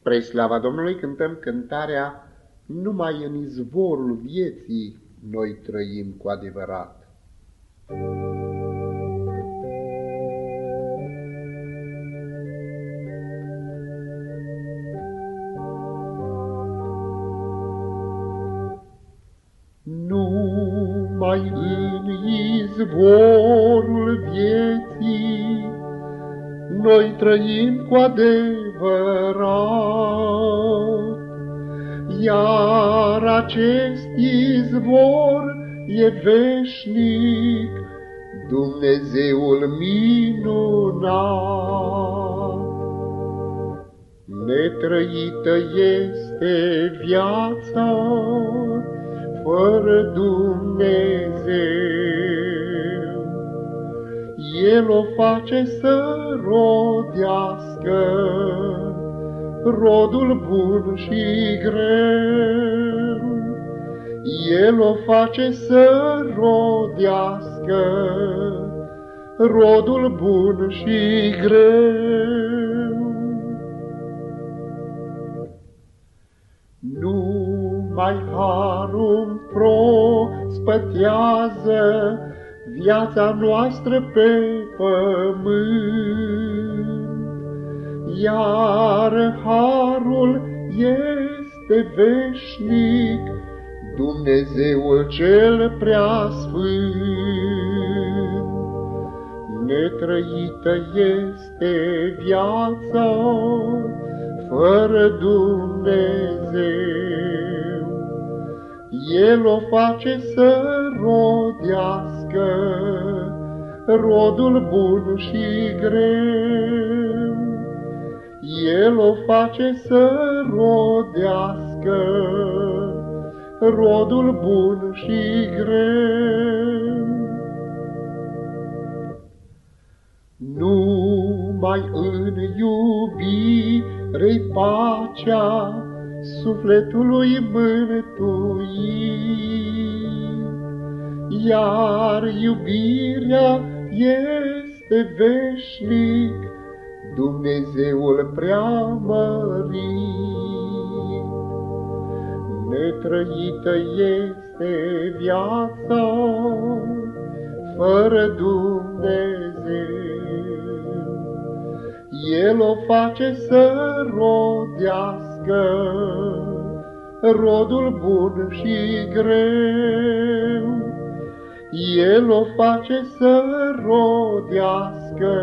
Spre slava Domnului cântăm cântarea Numai în izvorul vieții noi trăim cu adevărat. Numai în izvorul vieții noi trăim cu adevărat. Iar acest izvor e veșnic, Dumnezeul minunat. Netrăită este viața fără Dumnezeu. El o face să rodească rodul bun și greu. El o face să rodească rodul bun și greu. Numai harul prospătează viața noastră pe pământ. Iar harul este veșnic, Dumnezeul cel prea sfânt. Netrăită este viața fără Dumnezeu. El o face să rodească rodul bun și greu. El o face să rodească rodul bun și greu. Numai în iubire pacea sufletului mântuit. Iar iubirea este veșnic, Dumnezeul prea mărit. Netrăită este viața fără Dumnezeu. El o face să rodească rodul bun și greu. El o face să rodească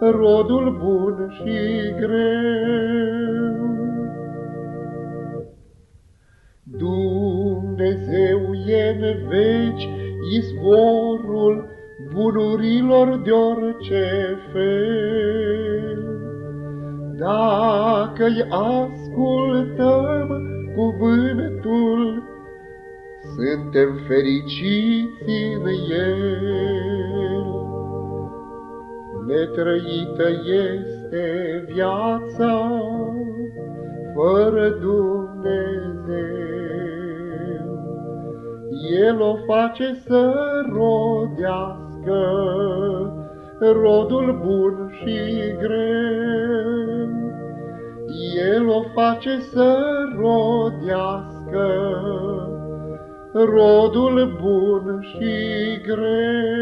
rodul bun și greu. Dumnezeu e în veci izvorul bunurilor de orice fel. Dacă-i ascultăm cuvântul, suntem fericiți în el. Netrăită este viața fără Dumnezeu. El o face să rodească rodul bun și greu. El o face să rodească rodul bun și greu.